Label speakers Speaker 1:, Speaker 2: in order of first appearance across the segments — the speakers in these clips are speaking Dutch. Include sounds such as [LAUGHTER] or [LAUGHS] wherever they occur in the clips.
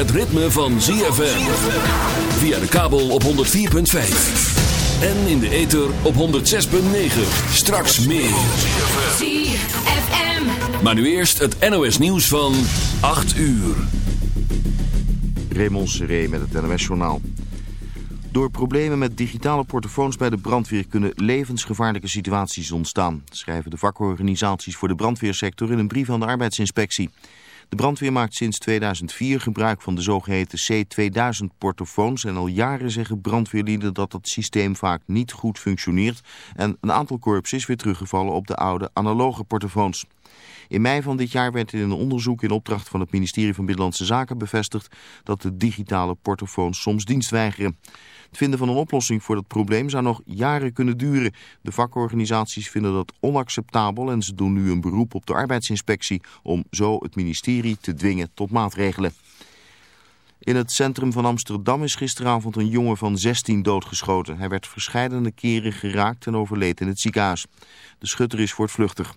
Speaker 1: het ritme van ZFM. Via de kabel op 104.5. En in de ether op 106.9. Straks meer. ZFM. Maar nu eerst het NOS nieuws van 8 uur.
Speaker 2: Raymond Seré met het NOS journaal. Door problemen met digitale portofoons bij de brandweer kunnen levensgevaarlijke situaties ontstaan, schrijven de vakorganisaties voor de brandweersector in een brief aan de arbeidsinspectie. De brandweer maakt sinds 2004 gebruik van de zogeheten C2000-portofoons... en al jaren zeggen brandweerlieden dat het systeem vaak niet goed functioneert... en een aantal korps is weer teruggevallen op de oude analoge portofoons. In mei van dit jaar werd in een onderzoek in opdracht van het ministerie van Binnenlandse Zaken bevestigd... dat de digitale portofoons soms dienst weigeren. Het vinden van een oplossing voor dat probleem zou nog jaren kunnen duren. De vakorganisaties vinden dat onacceptabel en ze doen nu een beroep op de arbeidsinspectie om zo het ministerie te dwingen tot maatregelen. In het centrum van Amsterdam is gisteravond een jongen van 16 doodgeschoten. Hij werd verscheidene keren geraakt en overleed in het ziekenhuis. De schutter is voortvluchtig.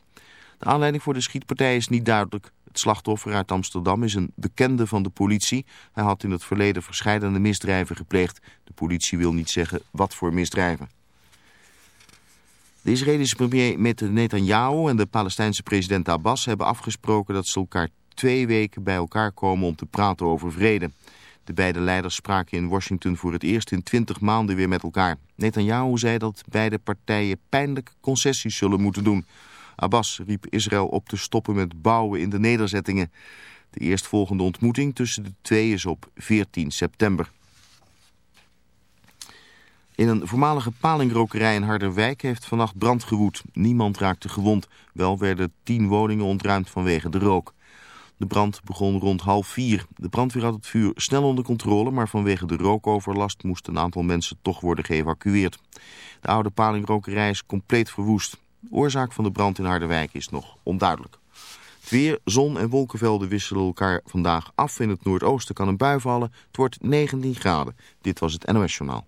Speaker 2: De aanleiding voor de schietpartij is niet duidelijk. Het slachtoffer uit Amsterdam is een bekende van de politie. Hij had in het verleden verscheidene misdrijven gepleegd. De politie wil niet zeggen wat voor misdrijven. De Israëlische premier Netanyahu en de Palestijnse president Abbas hebben afgesproken dat ze elkaar twee weken bij elkaar komen om te praten over vrede. De beide leiders spraken in Washington voor het eerst in twintig maanden weer met elkaar. Netanyahu zei dat beide partijen pijnlijk concessies zullen moeten doen. Abbas riep Israël op te stoppen met bouwen in de nederzettingen. De eerstvolgende ontmoeting tussen de twee is op 14 september. In een voormalige palingrokerij in Harderwijk heeft vannacht brand gewoed. Niemand raakte gewond. Wel werden tien woningen ontruimd vanwege de rook. De brand begon rond half vier. De brandweer had het vuur snel onder controle, maar vanwege de rookoverlast moest een aantal mensen toch worden geëvacueerd. De oude palingrokerij is compleet verwoest. Oorzaak van de brand in Harderwijk is nog onduidelijk. Weer, zon en wolkenvelden wisselen elkaar vandaag af. In het noordoosten kan een bui vallen. Het wordt 19 graden. Dit was het NOS Journaal.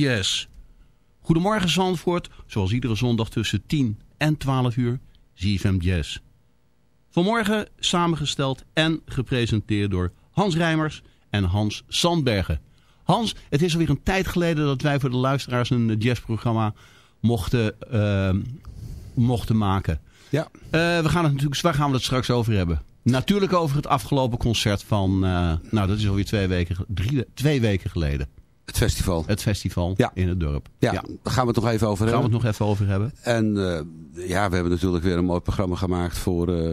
Speaker 3: Jazz. Goedemorgen Zandvoort, zoals iedere zondag tussen 10 en 12 uur, ZFM Jazz. Vanmorgen samengesteld en gepresenteerd door Hans Rijmers en Hans Sandbergen. Hans, het is alweer een tijd geleden dat wij voor de luisteraars een jazzprogramma mochten, uh, mochten maken.
Speaker 4: Ja.
Speaker 3: Uh, we gaan het natuurlijk, waar gaan we het straks over hebben? Natuurlijk over het afgelopen concert van, uh, nou dat is alweer twee weken, drie, twee weken geleden.
Speaker 4: Het festival.
Speaker 3: Het festival
Speaker 4: ja.
Speaker 3: in het dorp.
Speaker 4: Ja, ja, daar gaan we het nog even over hebben.
Speaker 3: Gaan we het nog even over hebben.
Speaker 4: En uh, ja, we hebben natuurlijk weer een mooi programma gemaakt voor, uh,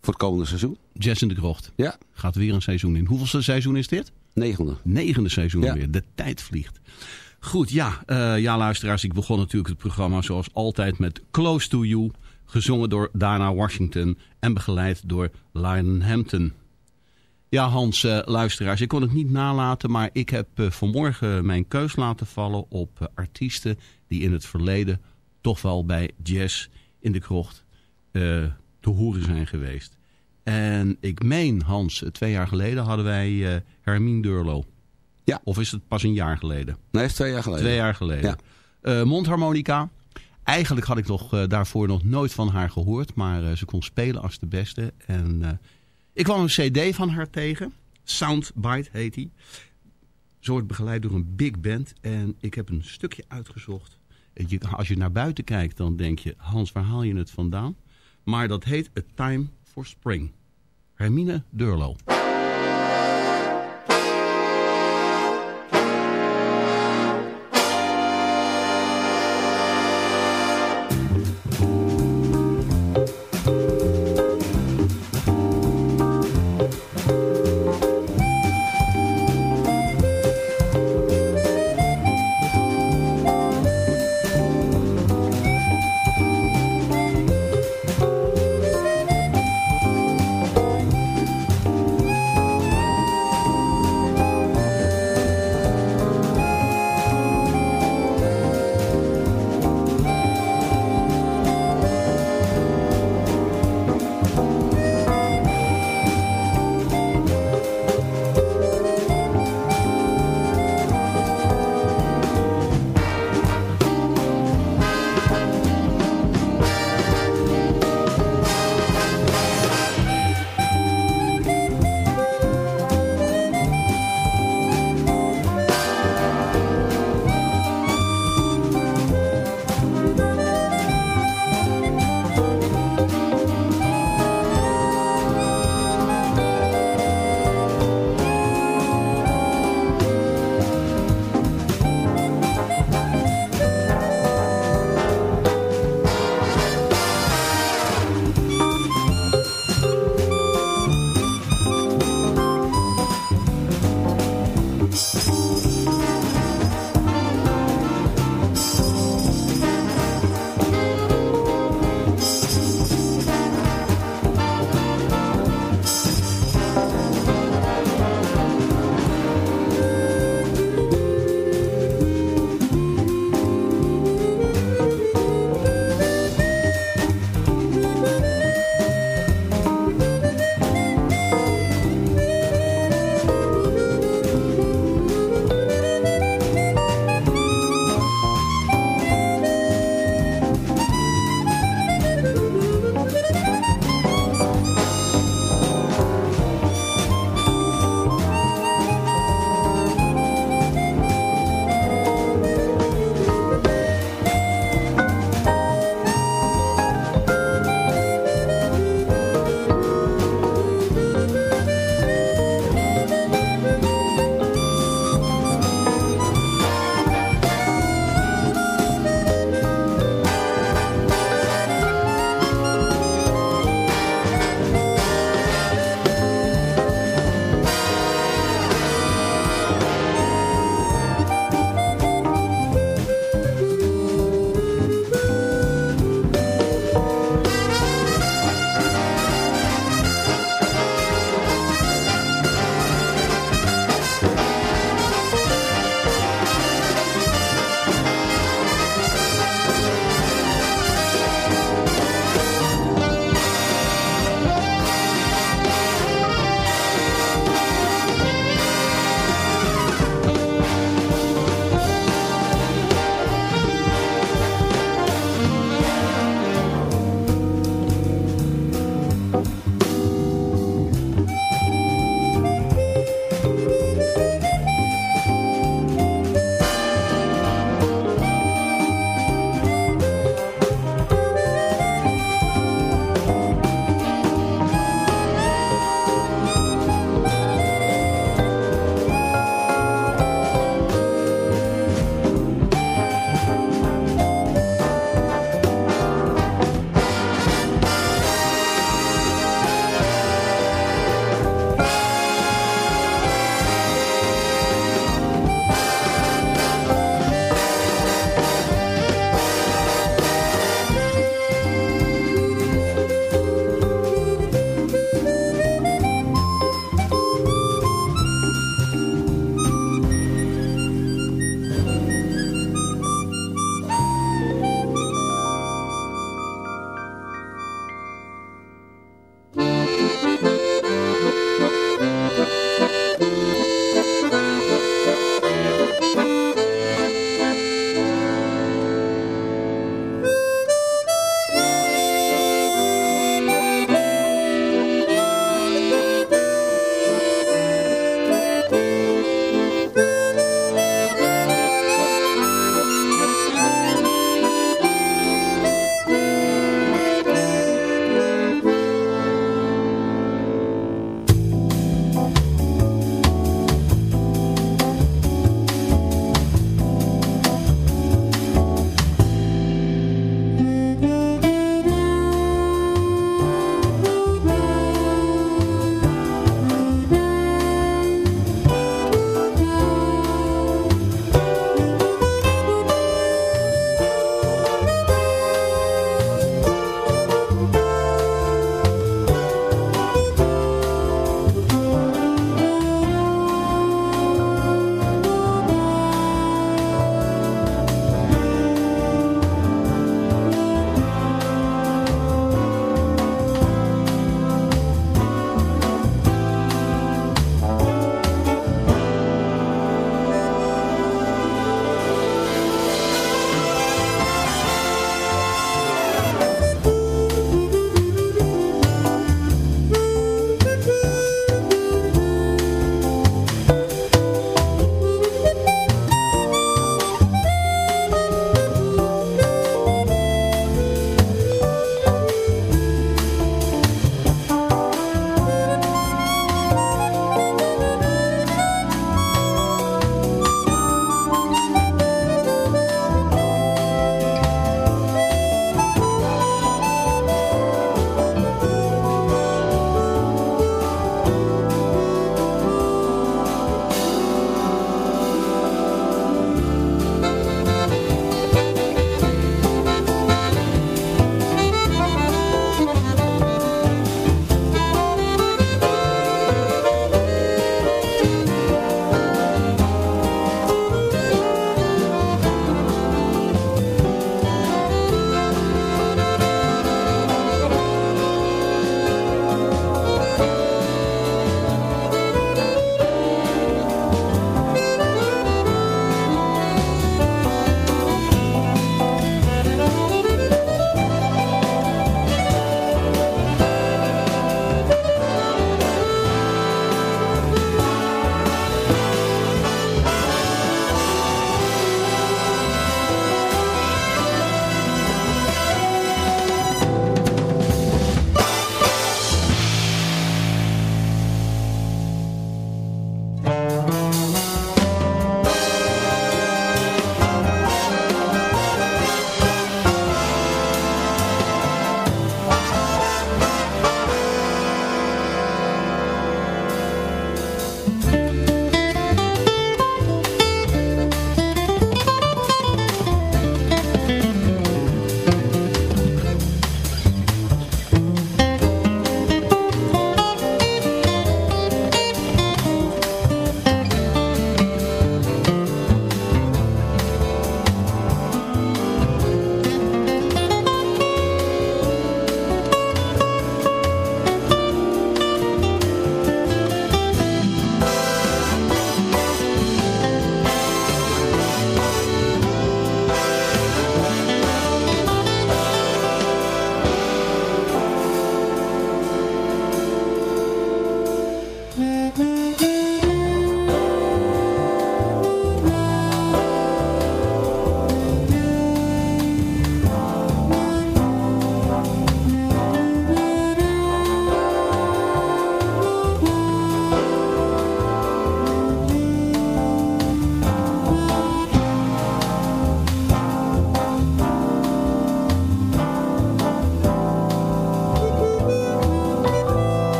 Speaker 4: voor het komende seizoen.
Speaker 3: Jazz in de Krocht.
Speaker 4: Ja.
Speaker 3: Gaat weer een seizoen in. Hoeveelste seizoen is dit?
Speaker 4: Negende.
Speaker 3: Negende seizoen
Speaker 4: ja.
Speaker 3: weer. De tijd vliegt. Goed, ja. Uh, ja, luisteraars. Ik begon natuurlijk het programma zoals altijd met Close to You. Gezongen door Dana Washington en begeleid door Lionel Hampton. Ja, Hans, uh, luisteraars, ik kon het niet nalaten, maar ik heb uh, vanmorgen mijn keus laten vallen op uh, artiesten die in het verleden toch wel bij jazz in de krocht te horen zijn geweest. En ik meen, Hans, twee jaar geleden hadden wij Hermine Durlo.
Speaker 4: Ja.
Speaker 3: Of is het pas een jaar geleden?
Speaker 4: Nee, twee jaar geleden.
Speaker 3: Twee jaar geleden. Ja. mondharmonica. Eigenlijk had ik nog, daarvoor nog nooit van haar gehoord. Maar ze kon spelen als de beste. En ik kwam een cd van haar tegen. Soundbite heet die. Ze wordt begeleid door een big band. En ik heb een stukje uitgezocht. Je, als je naar buiten kijkt, dan denk je... Hans, waar haal je het vandaan? Maar dat heet A Time for Spring. Hermine Durlo.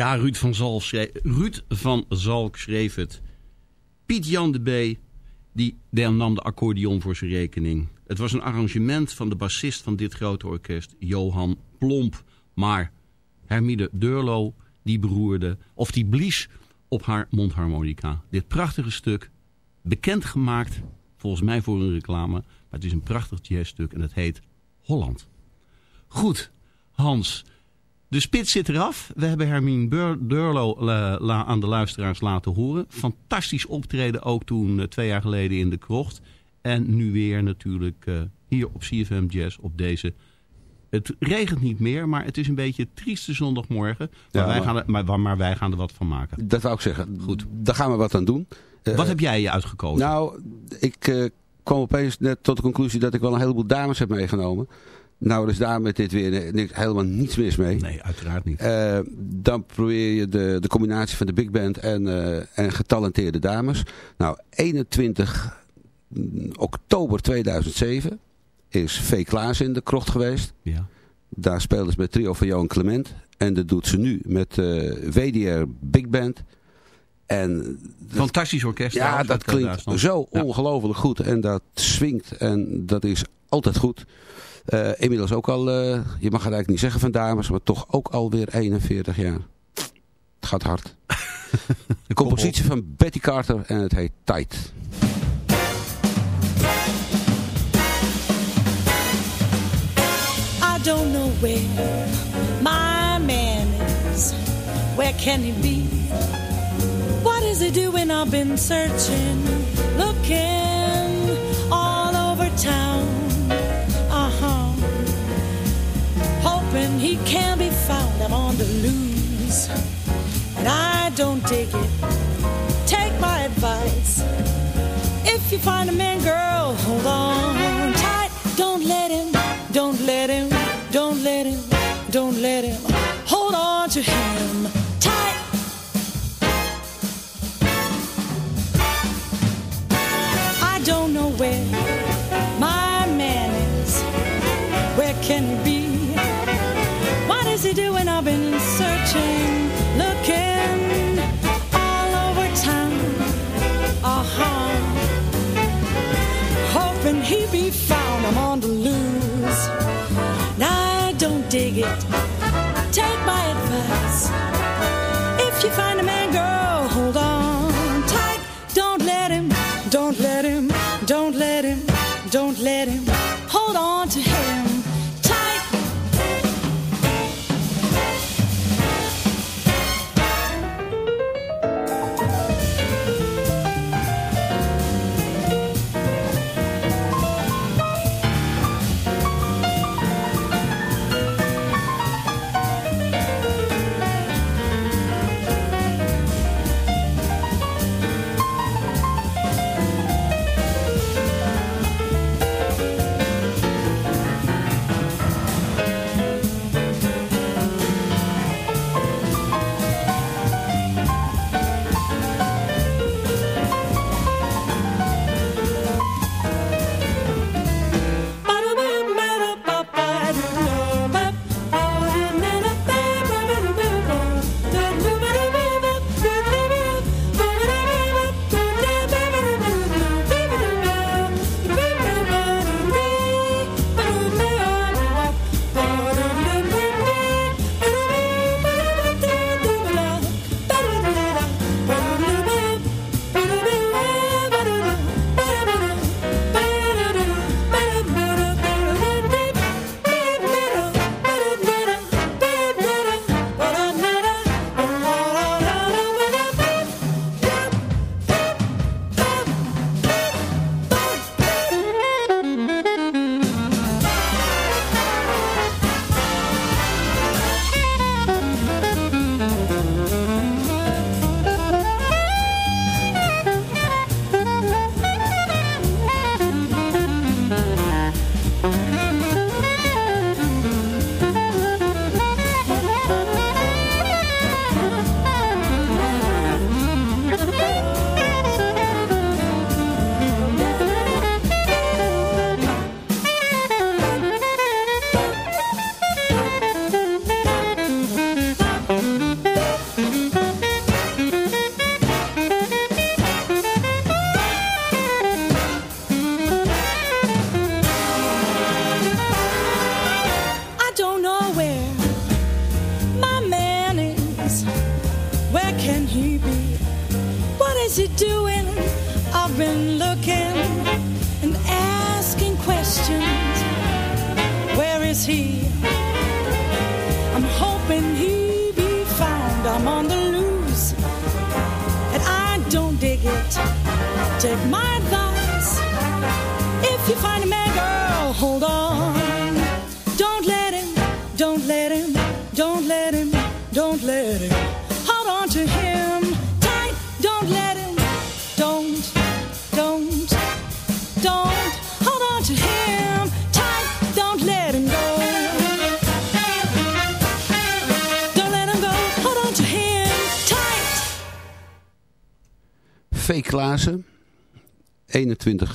Speaker 3: Ja, Ruud van, Zalk schreef, Ruud van Zalk schreef het. Piet Jan de B. die nam de accordeon voor zijn rekening. Het was een arrangement van de bassist van dit grote orkest, Johan Plomp. Maar Hermide Durlo, die beroerde, of die blies op haar mondharmonica. Dit prachtige stuk, bekendgemaakt, volgens mij voor een reclame. Maar het is een prachtig jazzstuk en het heet Holland. Goed, Hans... De spits zit eraf. We hebben Hermine Bur Durlo eh, aan de luisteraars laten horen. Fantastisch optreden ook toen eh, twee jaar geleden in de krocht. En nu weer natuurlijk eh, hier op CFM Jazz op deze... Het regent niet meer, maar het is een beetje een trieste zondagmorgen. Maar,
Speaker 4: Ja,
Speaker 3: wij,
Speaker 4: maar-
Speaker 3: gaan er, maar, maar wij gaan er wat van maken.
Speaker 4: Dat wou ik zeggen.
Speaker 3: Goed.
Speaker 4: Daar gaan we wat aan doen.
Speaker 3: Wat heb jij je uitgekozen?
Speaker 4: Nou, ik eh, kwam opeens net tot de conclusie dat ik wel een heleboel dames heb meegenomen. Nou, dus daar met dit weer eh, niks- helemaal niets mis mee.
Speaker 3: nee, uiteraard niet.
Speaker 4: Eh, dan probeer je de, de combinatie van de big band en, eh, en getalenteerde dames. Nou, 21 oktober 2007 is V. Klaas in de krocht geweest.
Speaker 3: Ja.
Speaker 4: Daar speelde ze met trio van Johan Clement. En dat doet ze nu met eh WDR Big Band. En
Speaker 3: Fantastisch orkest.
Speaker 4: ja, dat klinkt zo
Speaker 3: Ja.
Speaker 4: ongelooflijk goed. En dat swingt. En dat is altijd goed. Eh, inmiddels ook al, eh, je mag het eigenlijk niet zeggen van dames, maar toch ook alweer 41 jaar. Het gaat hard. [LAUGHS] De compositie van Betty Carter en het heet Tight.
Speaker 5: I don't know where my man is. Where can he be? What is he doing? I've been searching, looking all over town. Hoping he can be found. I'm on the loose. And I don't dig it. Take my advice. If you find a man, girl, hold on tight. Don't let him, don't let him, don't let him, don't let him. Hold on to him don't let him.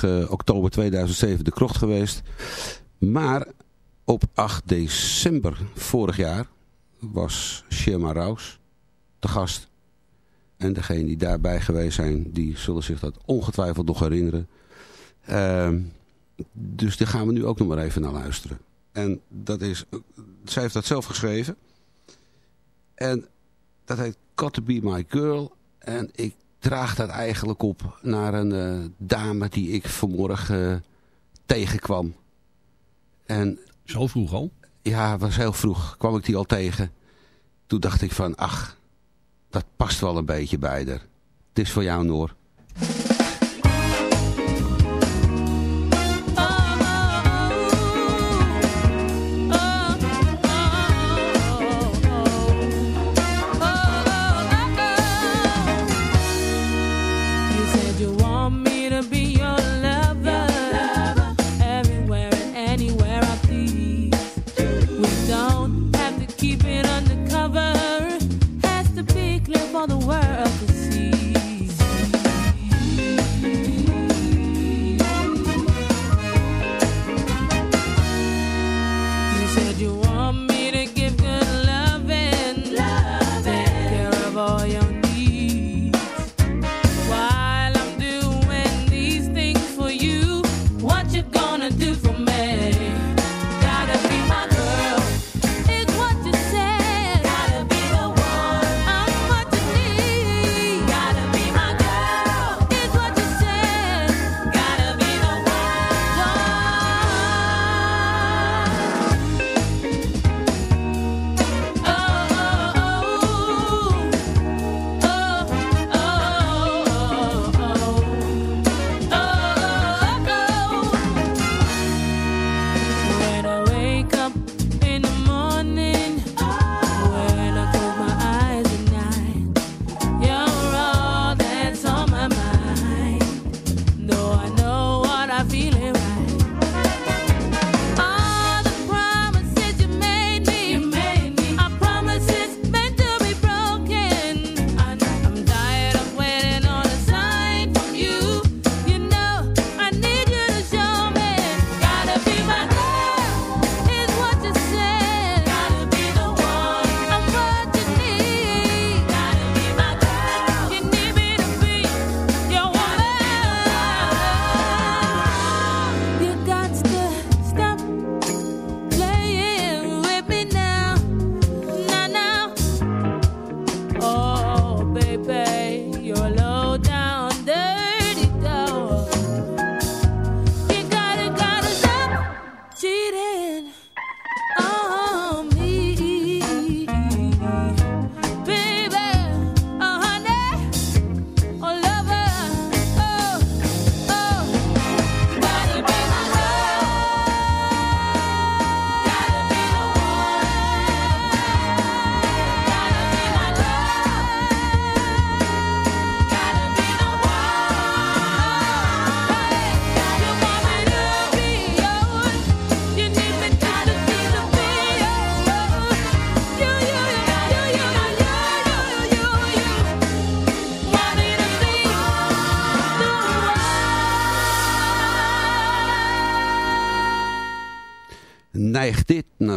Speaker 6: Eh, oktober 2007 de krocht geweest. Maar op 8 december vorig jaar was Sherma Raus de gast. En degene die daarbij geweest zijn, die zullen zich dat ongetwijfeld nog herinneren. Ehm, dus daar gaan we nu ook nog maar even naar luisteren. En dat is, zij heeft dat zelf geschreven. En dat heet Got To Be My Girl. En ik draagt dat eigenlijk op naar een eh, dame die ik vanmorgen eh, tegenkwam. En,
Speaker 3: Zo vroeg al?
Speaker 6: Ja, was heel vroeg. Kwam ik die al tegen. Toen dacht ik van, ach, dat past wel een beetje bij haar. Het is voor jou, Noor.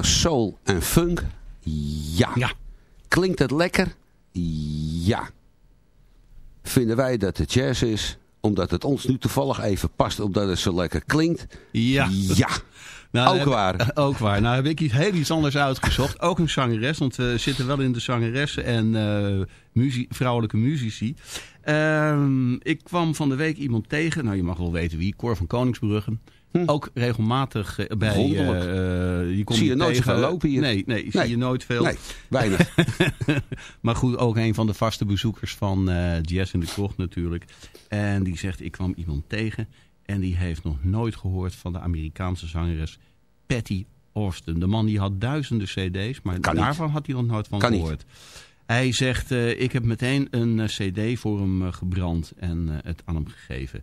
Speaker 6: soul en funk? Ja.
Speaker 3: ja.
Speaker 6: Klinkt het lekker? Ja. Vinden wij dat het jazz is? Omdat het ons nu toevallig even past, omdat het zo lekker klinkt?
Speaker 3: Ja.
Speaker 6: Ja. [LAUGHS]
Speaker 3: Nou,
Speaker 4: ook
Speaker 3: eh,
Speaker 4: waar.
Speaker 3: Eh, ook waar. Nou heb ik iets heel iets anders uitgezocht. [LAUGHS] Ook een zangeres, want we zitten wel in de zangeressen en muzie vrouwelijke muzici. Ehm, ik kwam van de week iemand tegen, nou je mag wel weten wie, Cor van Koningsbrugge. Ook regelmatig eh, bij...
Speaker 4: Hm. Wonderlijk.
Speaker 3: eh, eh, je komt
Speaker 4: Zie je nooit zoveel lopen hier.
Speaker 3: Nee, nee, zie
Speaker 4: Nee.
Speaker 3: je nooit veel.
Speaker 4: Nee, weinig. [LAUGHS]
Speaker 3: maar goed, ook een van de vaste bezoekers van eh Jazz in de Krocht natuurlijk. En die zegt, ik kwam iemand tegen en die heeft nog nooit gehoord van de Amerikaanse zangeres Patty Austin. De man die had duizenden cd's, maar
Speaker 4: Kan niet.
Speaker 3: daarvan had hij nog nooit van
Speaker 4: Kan niet.
Speaker 3: gehoord. Hij zegt, ik heb meteen een cd voor hem gebrand en het aan hem gegeven.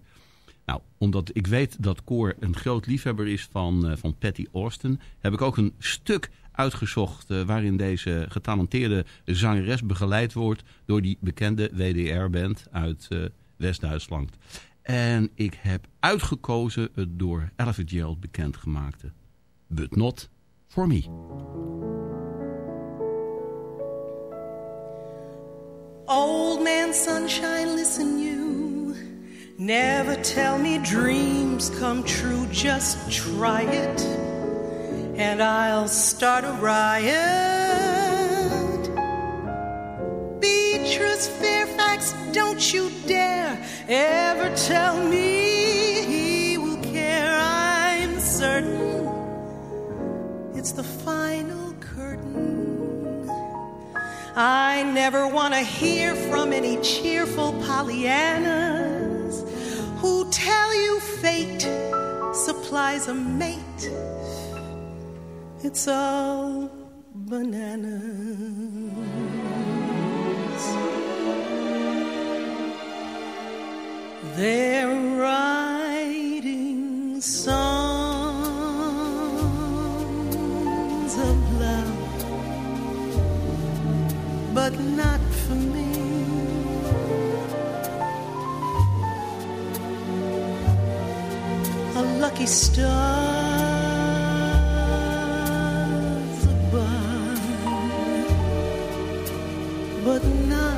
Speaker 3: Nou, omdat ik weet dat Cor een groot liefhebber is van, eh, van Patty Austin... heb ik ook een stuk uitgezocht eh, waarin deze getalenteerde zangeres begeleid wordt... door die bekende WDR-band uit eh, West-Duitsland. En ik heb uitgekozen het door Ella Fitzgerald bekendgemaakte But Not For Me.
Speaker 7: Old man sunshine, listen you. Never tell me dreams come true, just try it. And I'll start a riot. Beatrice Fairfax, don't you dare ever tell me he will care. I'm certain it's the final curtain. I never want to hear from any cheerful Pollyannas who tell you fate supplies a mate. It's all bananas. They're writing songs of love but not lucky star's above, but not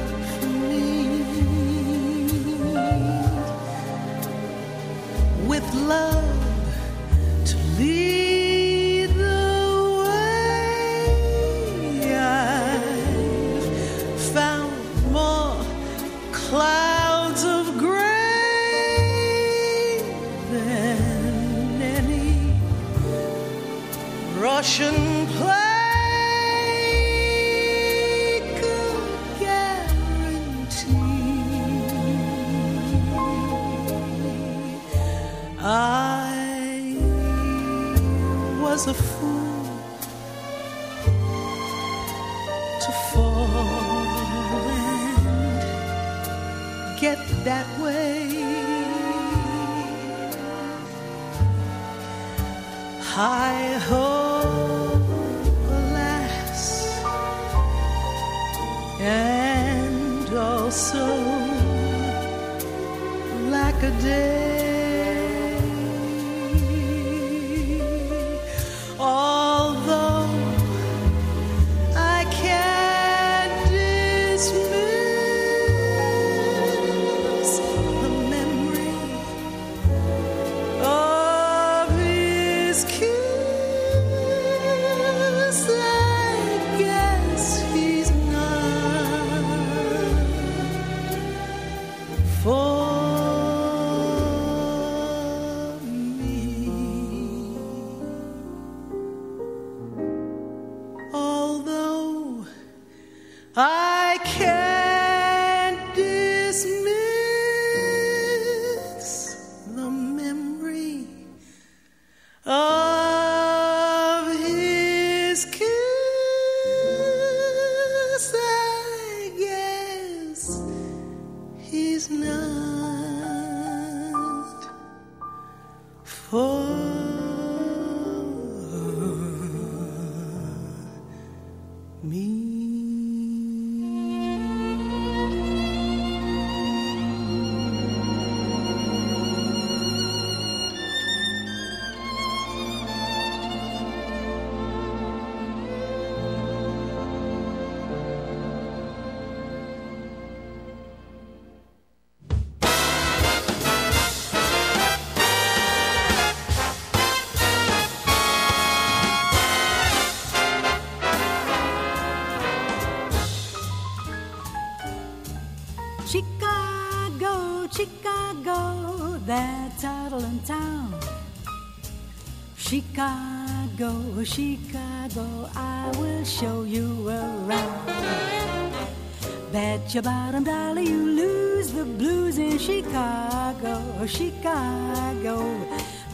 Speaker 5: your bottom dollar you lose the blues in Chicago, Chicago,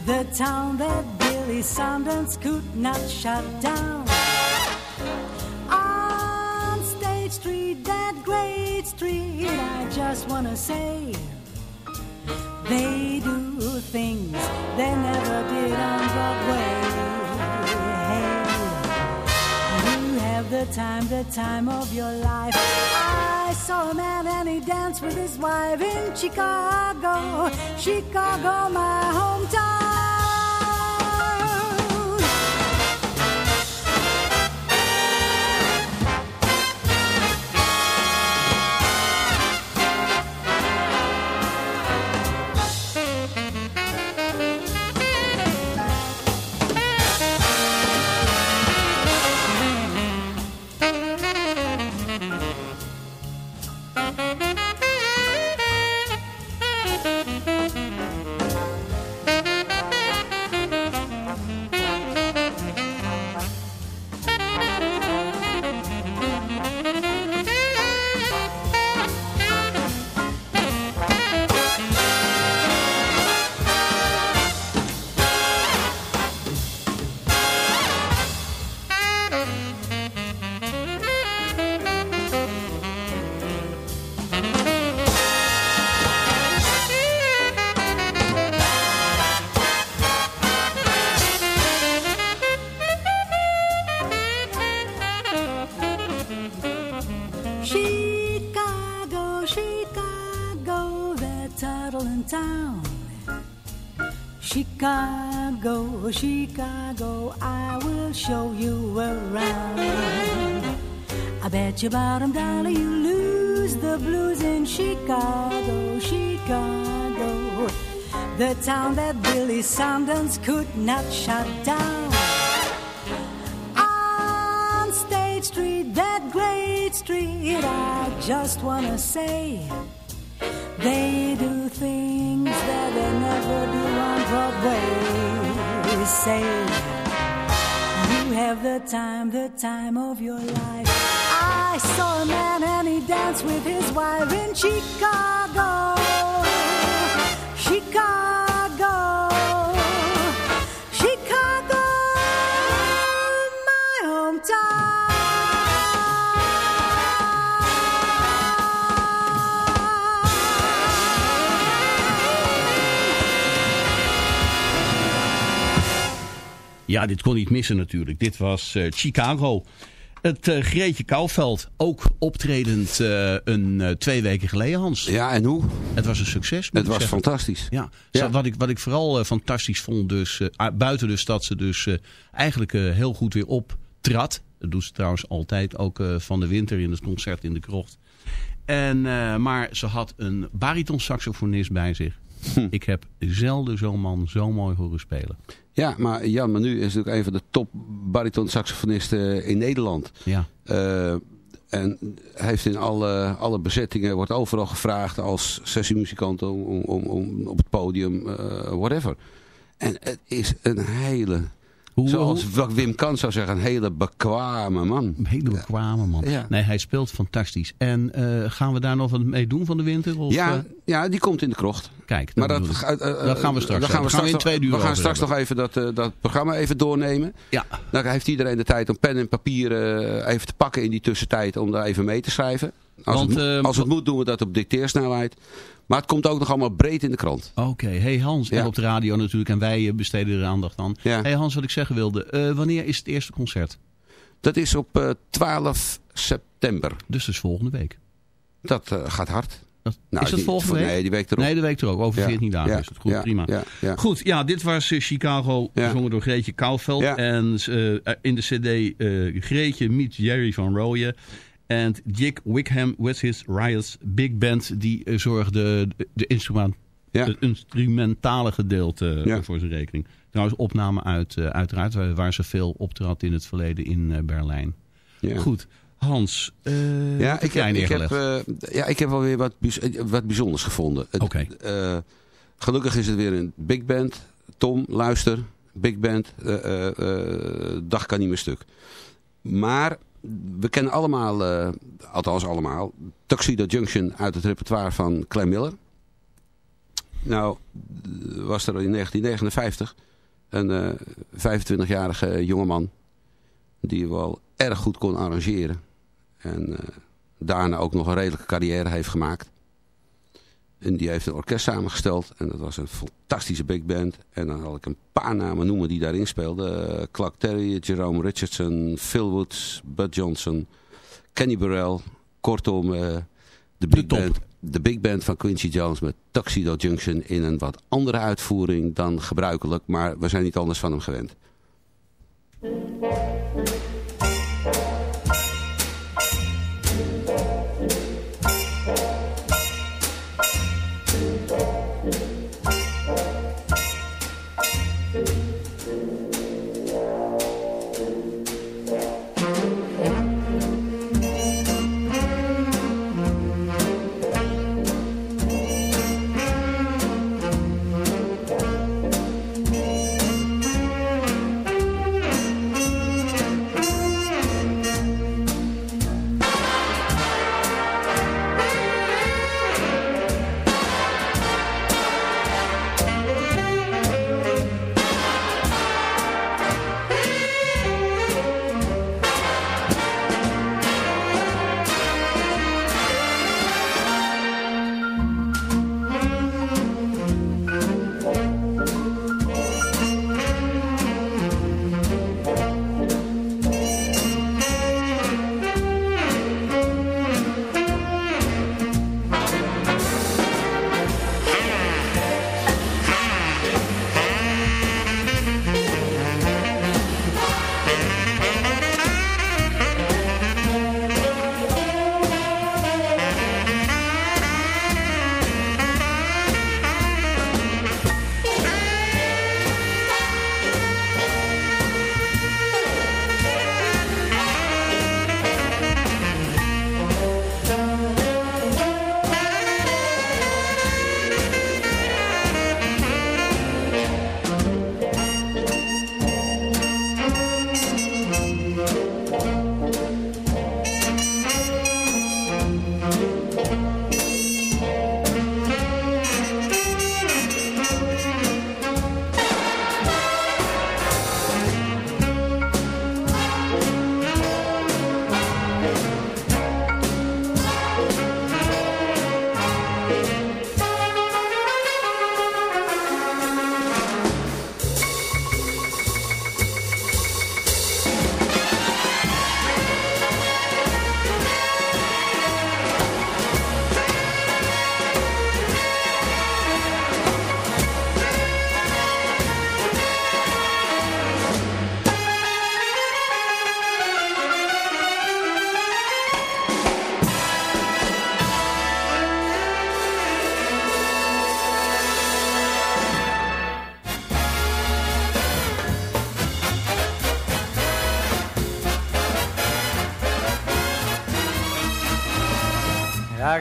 Speaker 5: the town that Billy Sundance could not shut down. On State Street, that great street, I just wanna say. They do things they never did on Broadway. Hey, you have the time, the time of your life. He danced with his wife in Chicago, Chicago, my hometown. Your bottom dollar you lose the blues in Chicago, Chicago, the town that Billy Sanders could not shut down. On State Street, that great street, I just wanna say they do things that they never do on Broadway. Say have the time, the time of your life. I saw a man and he danced with his wife in Chicago, Chicago,
Speaker 3: Ja, dit kon niet missen natuurlijk. Dit was eh, Chicago. Het eh, Greetje Kouwveld, ook optredend eh, een eh, twee weken geleden, Hans.
Speaker 4: Ja, en hoe?
Speaker 3: Het was een succes.
Speaker 4: Het was
Speaker 3: zeggen.
Speaker 4: fantastisch.
Speaker 3: Ja, Wat, ik, wat ik vooral fantastisch vond, dus, buiten dus dat ze dus eigenlijk heel goed weer optrad. Dat doet ze trouwens altijd, ook van de winter in het concert in de krocht. En, maar ze had een baritonsaxofonist bij zich.
Speaker 4: Hm.
Speaker 3: Ik heb zelden zo'n man zo mooi horen spelen.
Speaker 4: Ja, maar Jan Manu is natuurlijk een van de top bariton saxofonisten in Nederland.
Speaker 3: Ja.
Speaker 4: Eh, en heeft in alle, alle bezettingen, wordt overal gevraagd als sessiemuzikant om, om, om, om op het podium, eh, whatever. En het is een hele,
Speaker 3: Hoe,
Speaker 4: zoals wat Wim Kant zou zeggen, een hele bekwame man.
Speaker 3: Een hele bekwame man.
Speaker 4: Ja.
Speaker 3: Nee, hij speelt fantastisch. En eh, gaan we daar nog wat mee doen van de winter? Of,
Speaker 4: Ja,
Speaker 3: eh,
Speaker 4: ja, die komt in de krocht.
Speaker 3: kijk,
Speaker 4: Maar dat,
Speaker 3: bedoel ik.
Speaker 4: ga- eh,
Speaker 3: dat gaan we straks
Speaker 4: gaan we straks,
Speaker 3: uur
Speaker 4: we gaan straks nog even dat, dat programma even doornemen.
Speaker 3: Ja,
Speaker 4: Dan heeft iedereen de tijd om pen en papier even te pakken in die tussentijd om daar even mee te schrijven. Als,
Speaker 3: Want,
Speaker 4: het, als het moet doen we dat op dicteersnelheid. Maar het komt ook nog allemaal breed in de krant.
Speaker 3: oké. Hey Hans, en op de radio natuurlijk. En wij eh, besteden er aandacht aan.
Speaker 4: Ja.
Speaker 3: Hey Hans, wat ik zeggen wilde. eh, wanneer is het eerste concert?
Speaker 4: Dat is op eh, 12 september.
Speaker 3: Dus dus volgende week.
Speaker 4: Dat gaat hard.
Speaker 3: Dat,
Speaker 4: Nou,
Speaker 3: is dat
Speaker 4: die-
Speaker 3: volgende week?
Speaker 4: Nee, die week erop.
Speaker 3: Nee, de week erop. Over
Speaker 4: Ja.
Speaker 3: 14 dagen
Speaker 4: Ja.
Speaker 3: is het. Goed,
Speaker 4: Ja.
Speaker 3: prima. Goed, ja, dit was Chicago, gezongen door Greetje Kouwveld. En in de cd eh, Greetje meet Jerry van Rooyen. En Dick Wickham with his Riots Big Band. Die eh, zorgde de, de instrument,
Speaker 4: Ja.
Speaker 3: het instrumentale gedeelte eh,
Speaker 4: Ja.
Speaker 3: voor zijn rekening. Trouwens, opname uit, eh, uiteraard waar, waar ze veel optrad in het verleden in Berlijn.
Speaker 4: Ja.
Speaker 3: Goed, Hans, eh
Speaker 4: Ja, ik heb, ik heb, ja, ik heb wel weer wat, wat bijzonders gevonden. Eh, gelukkig is het weer een big band. Tom, luister. Big band. dag kan niet meer stuk. Maar we kennen allemaal, eh, althans allemaal, Tuxedo Junction uit het repertoire van Clem Miller. Nou, was er in 1959 een eh 25-jarige jongeman die wel erg goed kon arrangeren. En eh, daarna ook nog een redelijke carrière heeft gemaakt. En die heeft een orkest samengesteld. En dat was een fantastische big band. En dan zal ik een paar namen noemen die daarin speelden. Eh, Clark Terry, Jerome Richardson, Phil Woods, Bud Johnson, Kenny Burrell. Kortom, eh, de, big
Speaker 3: top.
Speaker 4: band, de big band van Quincy Jones met Tuxedo Junction in een wat andere uitvoering dan gebruikelijk. Maar we zijn niet anders van hem gewend.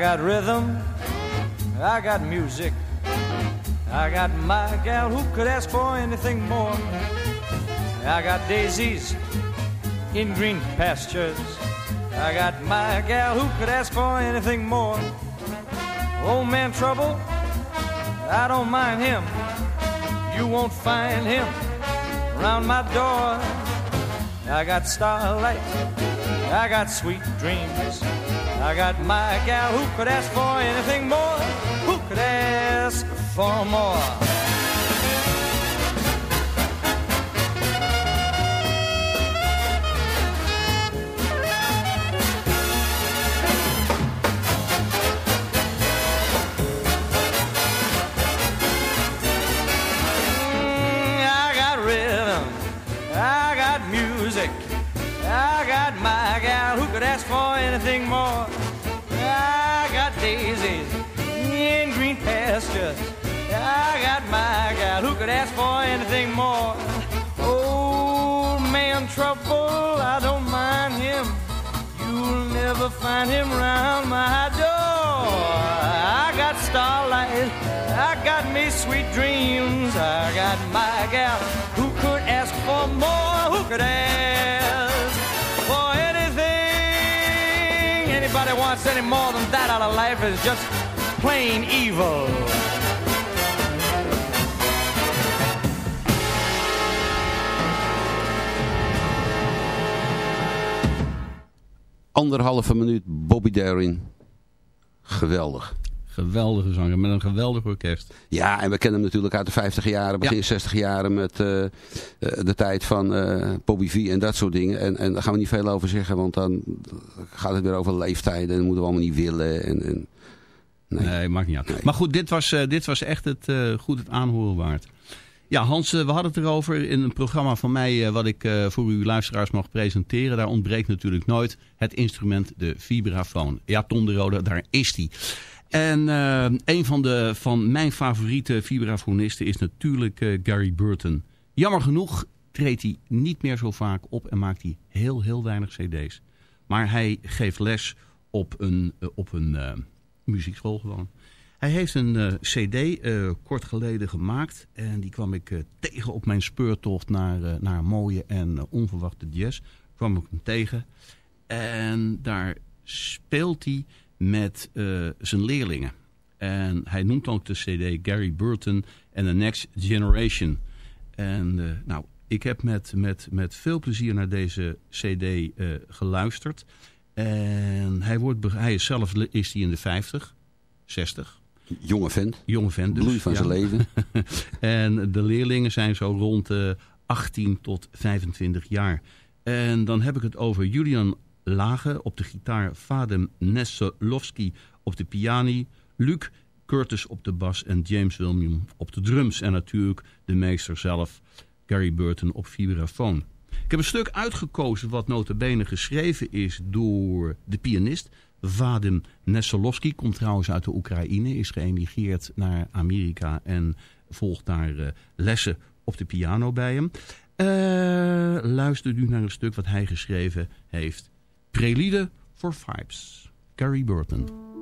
Speaker 8: Got rhythm, I got music, I got my gal who could ask for anything more. I got daisies in green pastures, I got my gal who could ask for anything more. Old man trouble, I don't mind him, you won't find him round my door. I got starlight, I got sweet dreams. I got my gal who could ask for anything more. Who could ask for more? Could ask for anything more. Old man trouble, I don't mind him. You'll never find him round my door. I got starlight, I got me sweet dreams. I got my gal. Who could ask for more? Who could ask for anything? Anybody wants any more than that out of life is just plain evil.
Speaker 4: Anderhalve minuut Bobby Darin. Geweldig.
Speaker 3: Geweldige zanger met een geweldig orkest.
Speaker 4: Ja, en we kennen hem natuurlijk uit de 50 jaren, begin
Speaker 3: Ja.
Speaker 4: 60 jaren met eh, eh, de tijd van eh, Bobby V en dat soort dingen. En, en daar gaan we niet veel over zeggen, want dan gaat het weer over leeftijden en dat moeten we allemaal niet willen. En, en,
Speaker 3: Nee, maakt niet uit. Maar goed, dit was, dit was echt het, goed het aanhoren waard. Ja, Hans, eh, we hadden het erover in een programma van mij... eh, wat ik eh, voor uw luisteraars mag presenteren. Daar ontbreekt natuurlijk nooit het instrument, de vibrafoon. Ja, Tom de Rode, daar is die. En een van, de, van mijn favoriete vibrafonisten is natuurlijk Gary Burton. Jammer genoeg treedt hij niet meer zo vaak op en maakt hij heel, heel weinig cd's. Maar hij geeft les op een, op een muziekschool gewoon. Hij heeft een eh, cd eh, kort geleden gemaakt. En die kwam ik eh, tegen op mijn speurtocht naar, naar mooie en onverwachte jazz. Kwam ik hem tegen. En daar speelt hij met zijn leerlingen. En hij noemt ook de cd Gary Burton and the Next Generation. En nou, ik heb met, met, met veel plezier naar deze cd geluisterd. En hij, wordt, hij is zelf is hij in de 50, 60.
Speaker 4: Jonge vent.
Speaker 3: Jonge vent dus.
Speaker 4: Bloei van
Speaker 3: ja.
Speaker 4: zijn leven. [LAUGHS]
Speaker 3: en de leerlingen zijn zo rond de 18 tot 25 jaar. En dan heb ik het over Julian Lage op de gitaar, Vadim Nessolowski op de piano, Luc Curtis op de bas en James William op de drums. En natuurlijk de meester zelf, Gary Burton op vibrafoon. Ik heb een stuk uitgekozen wat notabene geschreven is door de pianist Vadim Nessolowski. Komt trouwens uit de Oekraïne, is geëmigreerd naar Amerika en volgt daar eh, lessen op de piano bij hem. Eh luister nu naar een stuk wat hij geschreven heeft. Prelude for Vibes. Gary Burton.